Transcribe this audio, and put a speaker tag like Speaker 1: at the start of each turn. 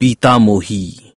Speaker 1: पितामोही